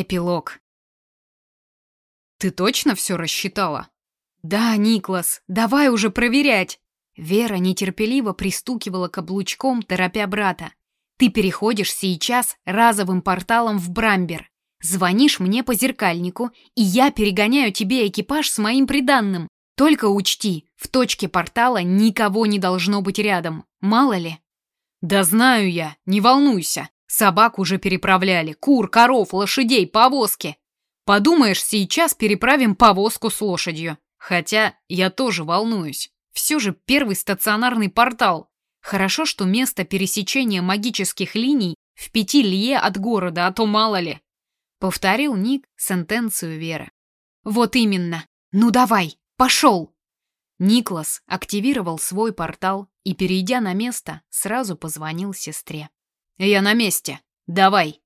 Эпилог. Ты точно все рассчитала? Да, Никлас, давай уже проверять. Вера нетерпеливо пристукивала каблучком, торопя брата. Ты переходишь сейчас разовым порталом в Брамбер. Звонишь мне по зеркальнику, и я перегоняю тебе экипаж с моим приданным. Только учти, в точке портала никого не должно быть рядом. Мало ли. Да знаю я, не волнуйся. Собак уже переправляли, кур, коров, лошадей, повозки. Подумаешь, сейчас переправим повозку с лошадью. Хотя я тоже волнуюсь. Все же первый стационарный портал. Хорошо, что место пересечения магических линий в пяти лье от города, а то мало ли. Повторил Ник сентенцию Веры. Вот именно. Ну давай, пошел. Никлас активировал свой портал и, перейдя на место, сразу позвонил сестре. «Я на месте. Давай!»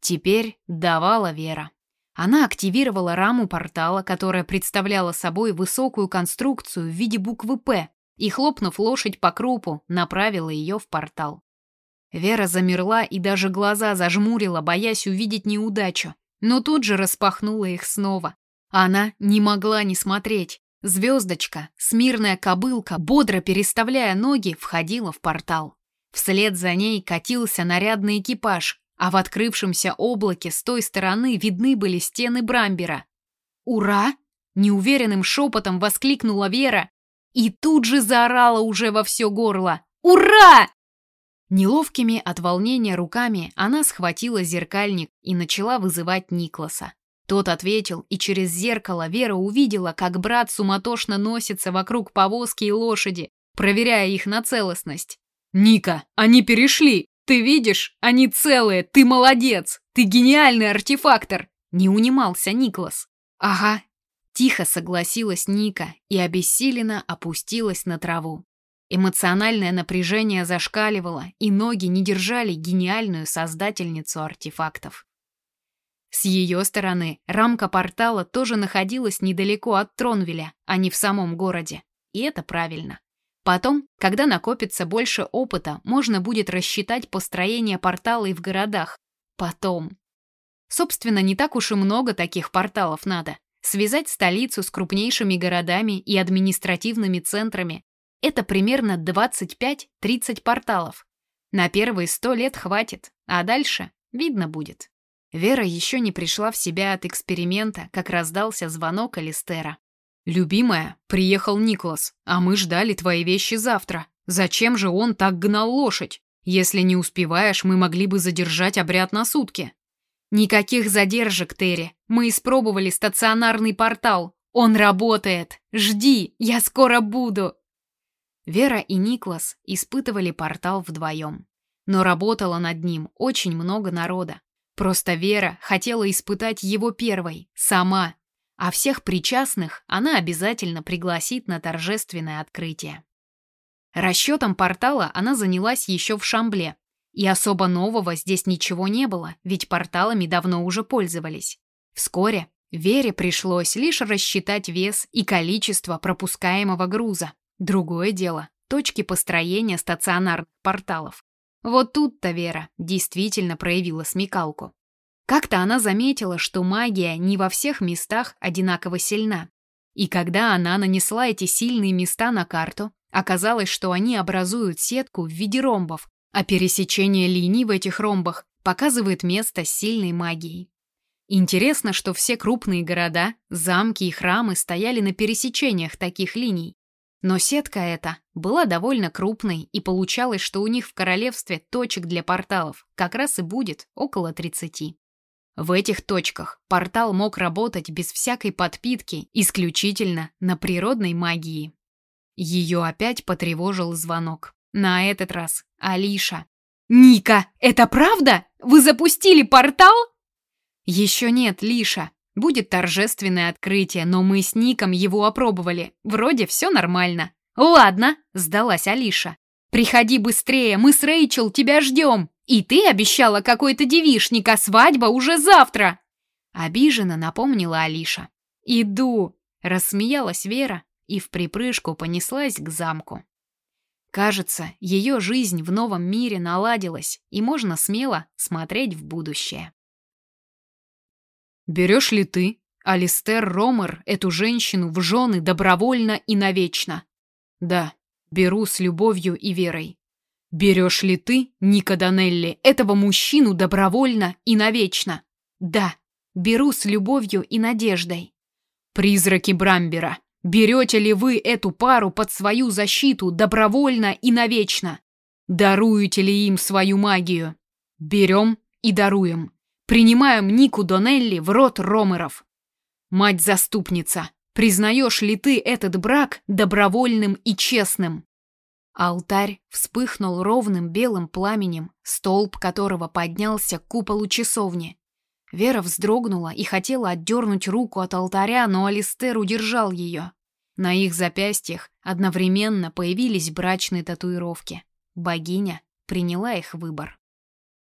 Теперь давала Вера. Она активировала раму портала, которая представляла собой высокую конструкцию в виде буквы «П», и, хлопнув лошадь по крупу, направила ее в портал. Вера замерла и даже глаза зажмурила, боясь увидеть неудачу, но тут же распахнула их снова. Она не могла не смотреть. Звездочка, смирная кобылка, бодро переставляя ноги, входила в портал. Вслед за ней катился нарядный экипаж, а в открывшемся облаке с той стороны видны были стены Брамбера. «Ура!» — неуверенным шепотом воскликнула Вера и тут же заорала уже во все горло. «Ура!» Неловкими от волнения руками она схватила зеркальник и начала вызывать Никласа. Тот ответил, и через зеркало Вера увидела, как брат суматошно носится вокруг повозки и лошади, проверяя их на целостность. «Ника, они перешли! Ты видишь? Они целые! Ты молодец! Ты гениальный артефактор!» Не унимался Никлас. «Ага», — тихо согласилась Ника и обессиленно опустилась на траву. Эмоциональное напряжение зашкаливало, и ноги не держали гениальную создательницу артефактов. С ее стороны рамка портала тоже находилась недалеко от Тронвеля, а не в самом городе. И это правильно. Потом, когда накопится больше опыта, можно будет рассчитать построение портала и в городах. Потом. Собственно, не так уж и много таких порталов надо. Связать столицу с крупнейшими городами и административными центрами – это примерно 25-30 порталов. На первые сто лет хватит, а дальше видно будет. Вера еще не пришла в себя от эксперимента, как раздался звонок Алистера. «Любимая, приехал Николас, а мы ждали твои вещи завтра. Зачем же он так гнал лошадь? Если не успеваешь, мы могли бы задержать обряд на сутки». «Никаких задержек, Терри. Мы испробовали стационарный портал. Он работает. Жди, я скоро буду». Вера и Никлас испытывали портал вдвоем. Но работало над ним очень много народа. Просто Вера хотела испытать его первой, сама, а всех причастных она обязательно пригласит на торжественное открытие. Расчетом портала она занялась еще в Шамбле, и особо нового здесь ничего не было, ведь порталами давно уже пользовались. Вскоре Вере пришлось лишь рассчитать вес и количество пропускаемого груза. Другое дело – точки построения стационарных порталов. Вот тут-то Вера действительно проявила смекалку. Как-то она заметила, что магия не во всех местах одинаково сильна. И когда она нанесла эти сильные места на карту, оказалось, что они образуют сетку в виде ромбов, а пересечение линий в этих ромбах показывает место сильной магией. Интересно, что все крупные города, замки и храмы стояли на пересечениях таких линий. Но сетка эта была довольно крупной, и получалось, что у них в королевстве точек для порталов как раз и будет около 30. В этих точках портал мог работать без всякой подпитки, исключительно на природной магии. Ее опять потревожил звонок. На этот раз Алиша. «Ника, это правда? Вы запустили портал?» «Еще нет, Лиша. Будет торжественное открытие, но мы с Ником его опробовали. Вроде все нормально». «Ладно», — сдалась Алиша. «Приходи быстрее, мы с Рэйчел тебя ждем!» И ты обещала какой-то девишник, а свадьба уже завтра!» Обиженно напомнила Алиша. «Иду!» — рассмеялась Вера и в припрыжку понеслась к замку. Кажется, ее жизнь в новом мире наладилась, и можно смело смотреть в будущее. Берешь ли ты, Алистер Ромер, эту женщину в жены добровольно и навечно? Да, беру с любовью и верой. Берешь ли ты, Ника Данелли, этого мужчину добровольно и навечно? Да, беру с любовью и надеждой. Призраки Брамбера, берете ли вы эту пару под свою защиту добровольно и навечно? Даруете ли им свою магию? Берем и даруем. Принимаем Нику Донелли в рот Ромеров. Мать-заступница, признаешь ли ты этот брак добровольным и честным? Алтарь вспыхнул ровным белым пламенем, столб которого поднялся к куполу часовни. Вера вздрогнула и хотела отдернуть руку от алтаря, но Алистер удержал ее. На их запястьях одновременно появились брачные татуировки. Богиня приняла их выбор.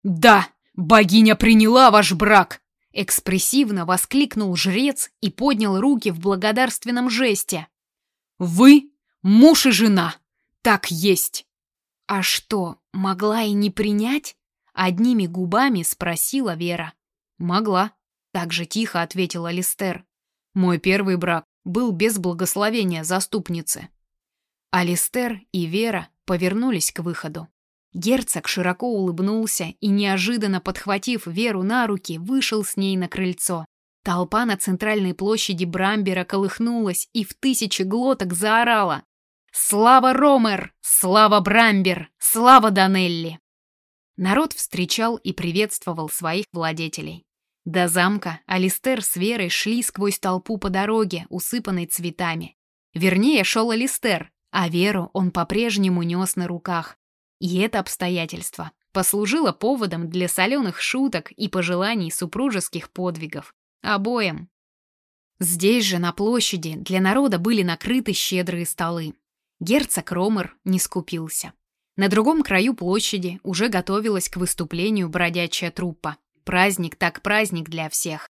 «Да, богиня приняла ваш брак!» Экспрессивно воскликнул жрец и поднял руки в благодарственном жесте. «Вы муж и жена! Так есть!» «А что, могла и не принять?» Одними губами спросила Вера. «Могла», — так же тихо ответил Алистер. «Мой первый брак был без благословения заступницы». Алистер и Вера повернулись к выходу. Герцог широко улыбнулся и, неожиданно подхватив Веру на руки, вышел с ней на крыльцо. Толпа на центральной площади Брамбера колыхнулась и в тысячи глоток заорала. «Слава Ромер! Слава Брамбер! Слава Данелли!» Народ встречал и приветствовал своих владетелей. До замка Алистер с Верой шли сквозь толпу по дороге, усыпанной цветами. Вернее, шел Алистер, а Веру он по-прежнему нес на руках. И это обстоятельство послужило поводом для соленых шуток и пожеланий супружеских подвигов. Обоим. Здесь же, на площади, для народа были накрыты щедрые столы. Герцог Ромер не скупился. На другом краю площади уже готовилась к выступлению бродячая труппа. Праздник так праздник для всех.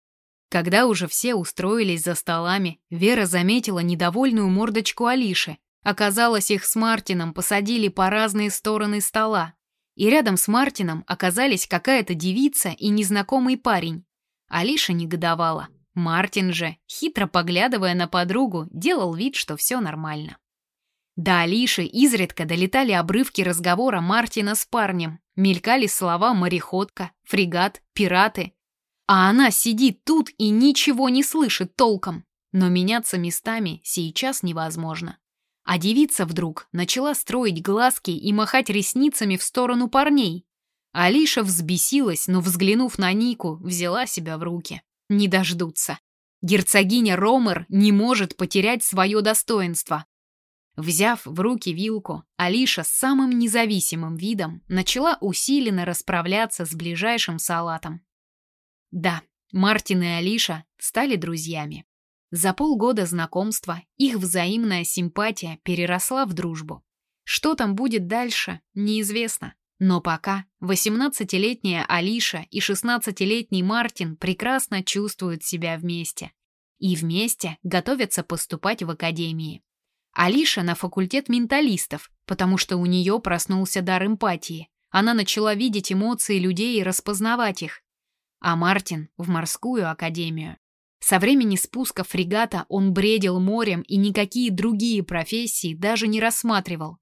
Когда уже все устроились за столами, Вера заметила недовольную мордочку Алиши. Оказалось, их с Мартином посадили по разные стороны стола. И рядом с Мартином оказались какая-то девица и незнакомый парень. Алиша негодовала. Мартин же, хитро поглядывая на подругу, делал вид, что все нормально. До Алиши изредка долетали обрывки разговора Мартина с парнем, мелькали слова «мореходка», «фрегат», «пираты». А она сидит тут и ничего не слышит толком. Но меняться местами сейчас невозможно. А девица вдруг начала строить глазки и махать ресницами в сторону парней. Алиша взбесилась, но, взглянув на Нику, взяла себя в руки. Не дождутся. Герцогиня Ромер не может потерять свое достоинство. Взяв в руки вилку, Алиша с самым независимым видом начала усиленно расправляться с ближайшим салатом. Да, Мартин и Алиша стали друзьями. За полгода знакомства их взаимная симпатия переросла в дружбу. Что там будет дальше, неизвестно. Но пока 18-летняя Алиша и 16-летний Мартин прекрасно чувствуют себя вместе. И вместе готовятся поступать в академии. Алиша на факультет менталистов, потому что у нее проснулся дар эмпатии. Она начала видеть эмоции людей и распознавать их. А Мартин в морскую академию. Со времени спуска фрегата он бредил морем и никакие другие профессии даже не рассматривал.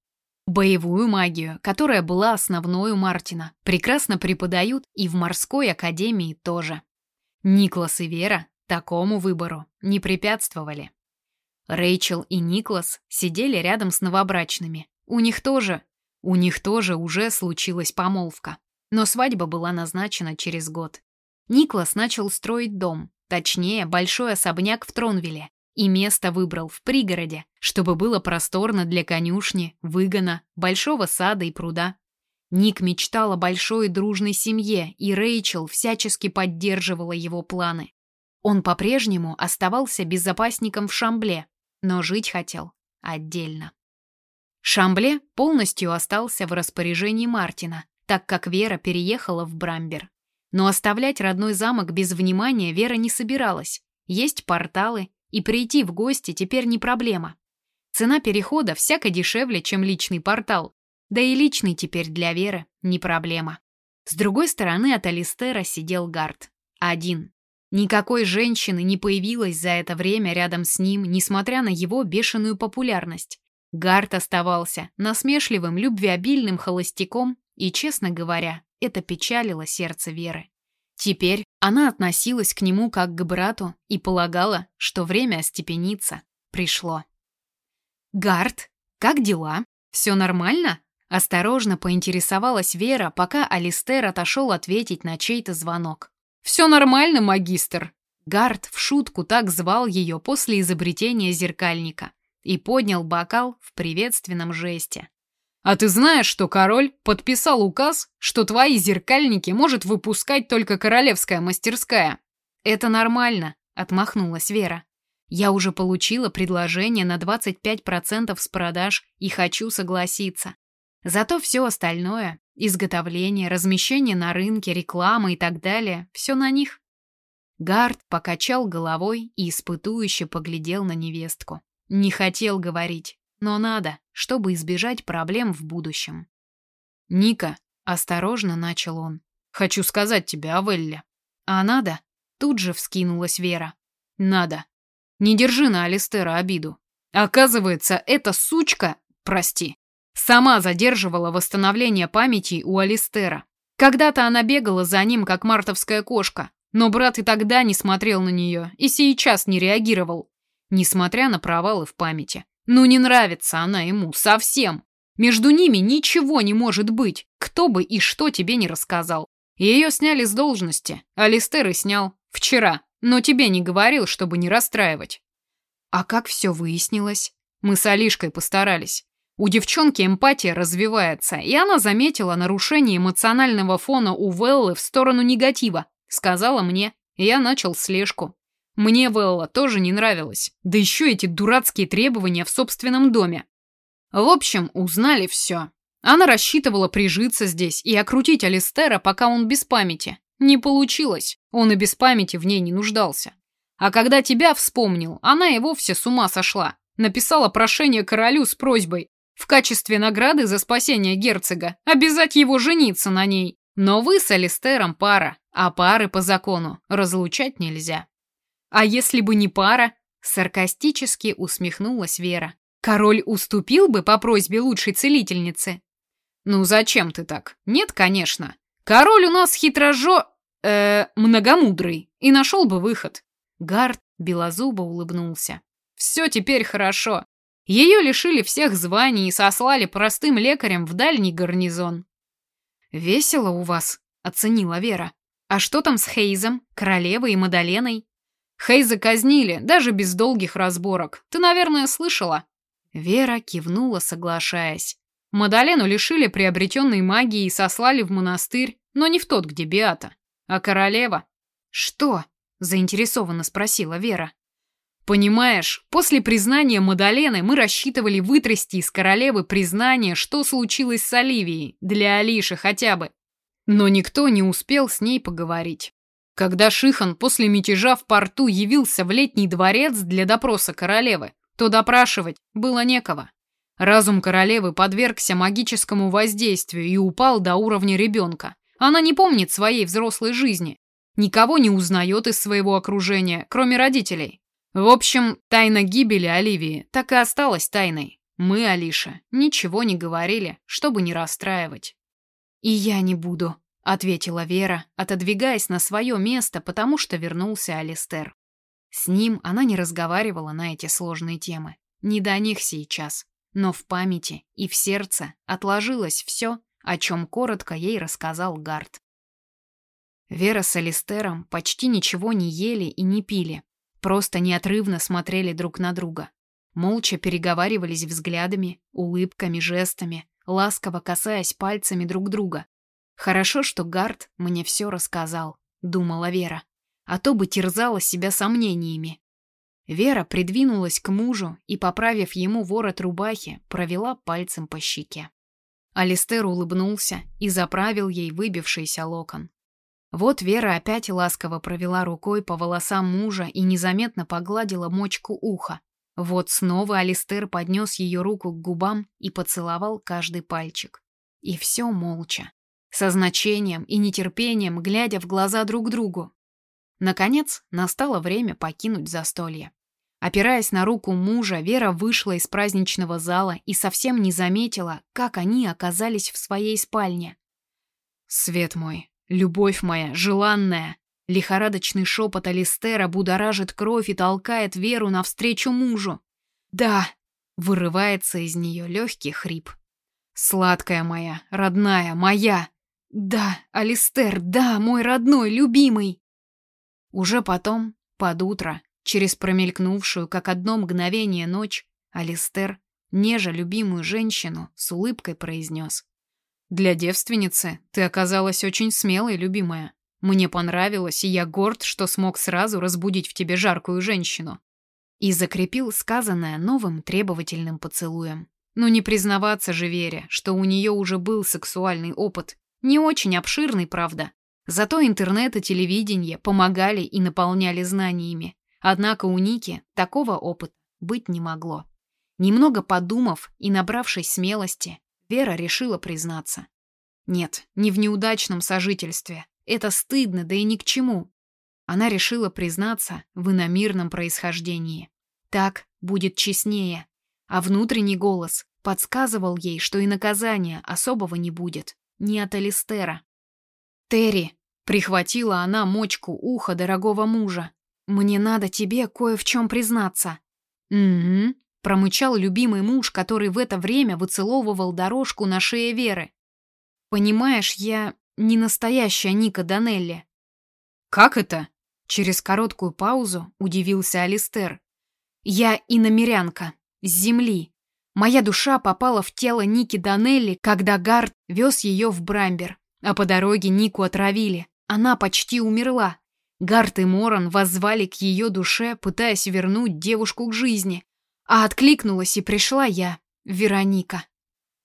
Боевую магию, которая была основной у Мартина, прекрасно преподают и в морской академии тоже. Никлас и Вера такому выбору не препятствовали. Рэйчел и Никлас сидели рядом с новобрачными. У них тоже, у них тоже уже случилась помолвка. Но свадьба была назначена через год. Никлас начал строить дом, точнее, большой особняк в Тронвилле, и место выбрал в пригороде, чтобы было просторно для конюшни, выгона, большого сада и пруда. Ник мечтал о большой дружной семье, и Рэйчел всячески поддерживала его планы. Он по-прежнему оставался безопасником в Шамбле, но жить хотел отдельно. Шамбле полностью остался в распоряжении Мартина, так как Вера переехала в Брамбер. Но оставлять родной замок без внимания Вера не собиралась. Есть порталы, и прийти в гости теперь не проблема. Цена перехода всяко дешевле, чем личный портал. Да и личный теперь для Веры не проблема. С другой стороны от Алистера сидел Гард. Один. Никакой женщины не появилось за это время рядом с ним, несмотря на его бешеную популярность. Гарт оставался насмешливым, любвеобильным холостяком, и, честно говоря, это печалило сердце Веры. Теперь она относилась к нему как к брату и полагала, что время остепениться пришло. «Гарт, как дела? Все нормально?» Осторожно поинтересовалась Вера, пока Алистер отошел ответить на чей-то звонок. «Все нормально, магистр!» Гард в шутку так звал ее после изобретения зеркальника и поднял бокал в приветственном жесте. «А ты знаешь, что король подписал указ, что твои зеркальники может выпускать только королевская мастерская?» «Это нормально», — отмахнулась Вера. «Я уже получила предложение на 25% с продаж и хочу согласиться. Зато все остальное – изготовление, размещение на рынке, реклама и так далее – все на них. Гард покачал головой и испытующе поглядел на невестку. Не хотел говорить, но надо, чтобы избежать проблем в будущем. «Ника», – осторожно начал он, – «хочу сказать тебе о Велле». «А надо?» – тут же вскинулась Вера. «Надо. Не держи на Алистера обиду. Оказывается, эта сучка, прости, Сама задерживала восстановление памяти у Алистера. Когда-то она бегала за ним, как мартовская кошка, но брат и тогда не смотрел на нее, и сейчас не реагировал, несмотря на провалы в памяти. Ну не нравится она ему, совсем. Между ними ничего не может быть, кто бы и что тебе не рассказал. Ее сняли с должности, Алистер и снял. Вчера, но тебе не говорил, чтобы не расстраивать. А как все выяснилось? Мы с Алишкой постарались. У девчонки эмпатия развивается, и она заметила нарушение эмоционального фона у Веллы в сторону негатива. Сказала мне, и я начал слежку. Мне Велла тоже не нравилось. Да еще эти дурацкие требования в собственном доме. В общем, узнали все. Она рассчитывала прижиться здесь и окрутить Алистера, пока он без памяти. Не получилось. Он и без памяти в ней не нуждался. А когда тебя вспомнил, она и вовсе с ума сошла. Написала прошение королю с просьбой в качестве награды за спасение герцога обязать его жениться на ней. Но вы с Алистером пара, а пары по закону разлучать нельзя. А если бы не пара? Саркастически усмехнулась Вера. Король уступил бы по просьбе лучшей целительницы? Ну зачем ты так? Нет, конечно. Король у нас хитрожо... э многомудрый и нашел бы выход. Гард белозубо улыбнулся. Все теперь хорошо. Ее лишили всех званий и сослали простым лекарем в дальний гарнизон. «Весело у вас», — оценила Вера. «А что там с Хейзом, королевой и Мадаленой?» «Хейза казнили, даже без долгих разборок. Ты, наверное, слышала?» Вера кивнула, соглашаясь. Мадалену лишили приобретенной магии и сослали в монастырь, но не в тот, где Биата. А королева? «Что?» – заинтересованно спросила Вера. Понимаешь, после признания Мадалены мы рассчитывали вытрясти из королевы признание, что случилось с Оливией, для Алиши хотя бы. Но никто не успел с ней поговорить. Когда Шихан после мятежа в порту явился в летний дворец для допроса королевы, то допрашивать было некого. Разум королевы подвергся магическому воздействию и упал до уровня ребенка. Она не помнит своей взрослой жизни, никого не узнает из своего окружения, кроме родителей. В общем, тайна гибели Оливии так и осталась тайной. Мы, Алиша, ничего не говорили, чтобы не расстраивать. «И я не буду», — ответила Вера, отодвигаясь на свое место, потому что вернулся Алистер. С ним она не разговаривала на эти сложные темы. Не до них сейчас. Но в памяти и в сердце отложилось все, о чем коротко ей рассказал Гард. Вера с Алистером почти ничего не ели и не пили, Просто неотрывно смотрели друг на друга. Молча переговаривались взглядами, улыбками, жестами, ласково касаясь пальцами друг друга. Хорошо, что Гард мне все рассказал, думала Вера, а то бы терзала себя сомнениями. Вера придвинулась к мужу и, поправив ему ворот рубахи, провела пальцем по щеке. Алистер улыбнулся и заправил ей выбившийся локон. Вот Вера опять ласково провела рукой по волосам мужа и незаметно погладила мочку уха. Вот снова Алистер поднес ее руку к губам и поцеловал каждый пальчик. И все молча, со значением и нетерпением, глядя в глаза друг другу. Наконец, настало время покинуть застолье. Опираясь на руку мужа, Вера вышла из праздничного зала и совсем не заметила, как они оказались в своей спальне. «Свет мой, любовь моя, желанная!» Лихорадочный шепот Алистера будоражит кровь и толкает Веру навстречу мужу. «Да!» — вырывается из нее легкий хрип. «Сладкая моя, родная, моя!» «Да, Алистер, да, мой родной, любимый!» Уже потом, под утро, через промелькнувшую, как одно мгновение ночь, Алистер, нежа любимую женщину, с улыбкой произнес. «Для девственницы ты оказалась очень смелой, любимая. Мне понравилось, и я горд, что смог сразу разбудить в тебе жаркую женщину». И закрепил сказанное новым требовательным поцелуем. Но не признаваться же Вере, что у нее уже был сексуальный опыт. Не очень обширный, правда. Зато интернет и телевидение помогали и наполняли знаниями. Однако у Ники такого опыта быть не могло. Немного подумав и набравшись смелости, Вера решила признаться. Нет, не в неудачном сожительстве. Это стыдно, да и ни к чему. Она решила признаться в иномирном происхождении. Так будет честнее. А внутренний голос подсказывал ей, что и наказания особого не будет. Не от Алистера. «Терри!» — прихватила она мочку уха дорогого мужа. «Мне надо тебе кое в чем признаться». «Угу», Промычал любимый муж, который в это время выцеловывал дорожку на шее Веры. «Понимаешь, я не настоящая Ника Данелли». «Как это?» Через короткую паузу удивился Алистер. «Я иномерянка, с земли. Моя душа попала в тело Ники Данелли, когда Гард вез ее в Брамбер, а по дороге Нику отравили. Она почти умерла. Гард и Моран воззвали к ее душе, пытаясь вернуть девушку к жизни. А откликнулась и пришла я, Вероника.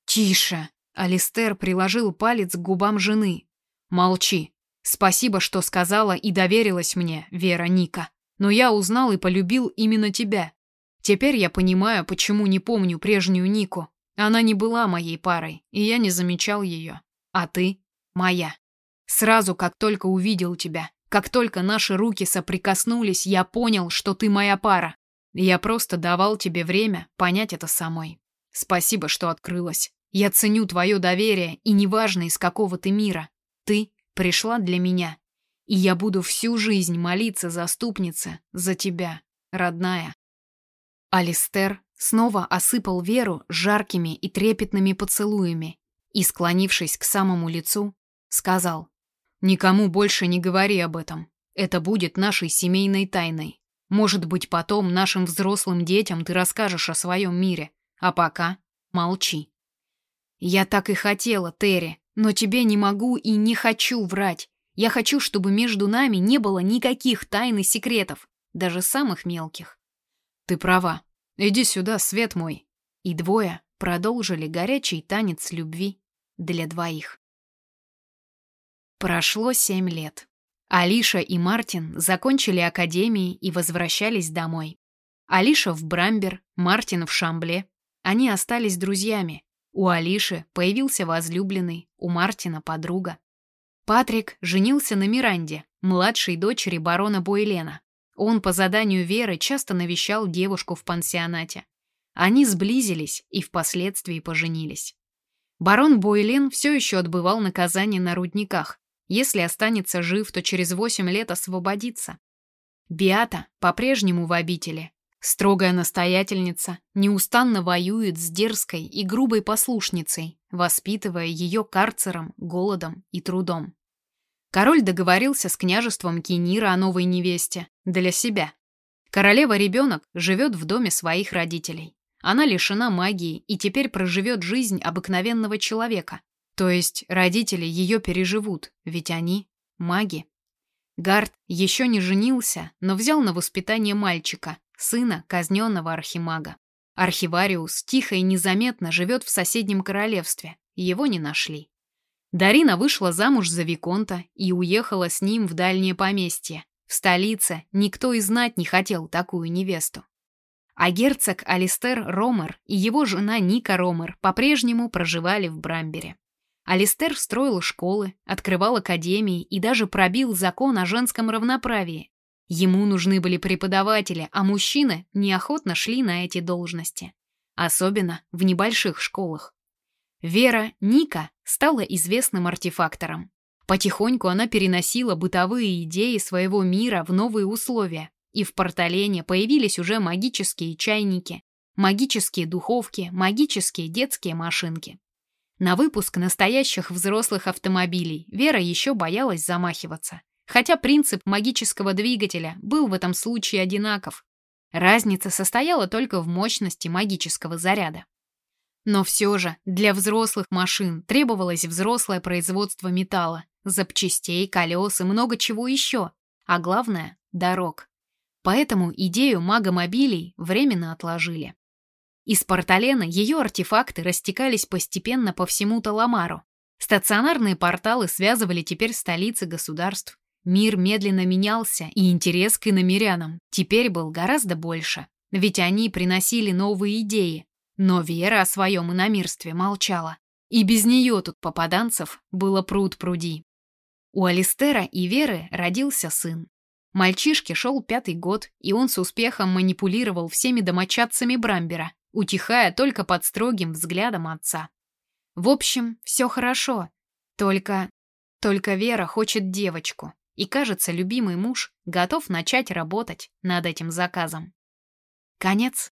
«Тише!» — Алистер приложил палец к губам жены. «Молчи. Спасибо, что сказала и доверилась мне, Вероника. Но я узнал и полюбил именно тебя. Теперь я понимаю, почему не помню прежнюю Нику. Она не была моей парой, и я не замечал ее. А ты — моя. Сразу, как только увидел тебя, как только наши руки соприкоснулись, я понял, что ты моя пара. Я просто давал тебе время понять это самой. Спасибо, что открылась. Я ценю твое доверие, и неважно, из какого ты мира. Ты пришла для меня. И я буду всю жизнь молиться, заступнице, за тебя, родная. Алистер снова осыпал Веру жаркими и трепетными поцелуями и, склонившись к самому лицу, сказал, «Никому больше не говори об этом. Это будет нашей семейной тайной. Может быть, потом нашим взрослым детям ты расскажешь о своем мире, а пока молчи. Я так и хотела, Терри, но тебе не могу и не хочу врать. Я хочу, чтобы между нами не было никаких тайн и секретов, даже самых мелких. Ты права. Иди сюда, свет мой. И двое продолжили горячий танец любви для двоих. Прошло семь лет. Алиша и Мартин закончили академии и возвращались домой. Алиша в Брамбер, Мартин в Шамбле. Они остались друзьями. У Алиши появился возлюбленный, у Мартина подруга. Патрик женился на Миранде, младшей дочери барона Бойлена. Он по заданию Веры часто навещал девушку в пансионате. Они сблизились и впоследствии поженились. Барон Бойлен все еще отбывал наказание на рудниках, если останется жив, то через восемь лет освободится. Биата по-прежнему в обители. Строгая настоятельница неустанно воюет с дерзкой и грубой послушницей, воспитывая ее карцером, голодом и трудом. Король договорился с княжеством Кенира о новой невесте для себя. Королева-ребенок живет в доме своих родителей. Она лишена магии и теперь проживет жизнь обыкновенного человека, то есть родители ее переживут, ведь они маги. Гард еще не женился, но взял на воспитание мальчика, сына казненного архимага. Архивариус тихо и незаметно живет в соседнем королевстве, его не нашли. Дарина вышла замуж за Виконта и уехала с ним в дальнее поместье. В столице никто и знать не хотел такую невесту. А герцог Алистер Ромер и его жена Ника Ромер по-прежнему проживали в Брамбере. Алистер строил школы, открывал академии и даже пробил закон о женском равноправии. Ему нужны были преподаватели, а мужчины неохотно шли на эти должности. Особенно в небольших школах. Вера Ника стала известным артефактором. Потихоньку она переносила бытовые идеи своего мира в новые условия, и в порталене появились уже магические чайники, магические духовки, магические детские машинки. На выпуск настоящих взрослых автомобилей Вера еще боялась замахиваться. Хотя принцип магического двигателя был в этом случае одинаков. Разница состояла только в мощности магического заряда. Но все же для взрослых машин требовалось взрослое производство металла, запчастей, колес и много чего еще, а главное – дорог. Поэтому идею магомобилей временно отложили. Из порталена ее артефакты растекались постепенно по всему Таламару. Стационарные порталы связывали теперь столицы государств. Мир медленно менялся, и интерес к иномерянам теперь был гораздо больше. Ведь они приносили новые идеи. Но Вера о своем иномирстве молчала. И без нее тут попаданцев было пруд пруди. У Алистера и Веры родился сын. Мальчишке шел пятый год, и он с успехом манипулировал всеми домочадцами Брамбера, утихая только под строгим взглядом отца. В общем, все хорошо. Только... Только Вера хочет девочку. И, кажется, любимый муж готов начать работать над этим заказом. Конец.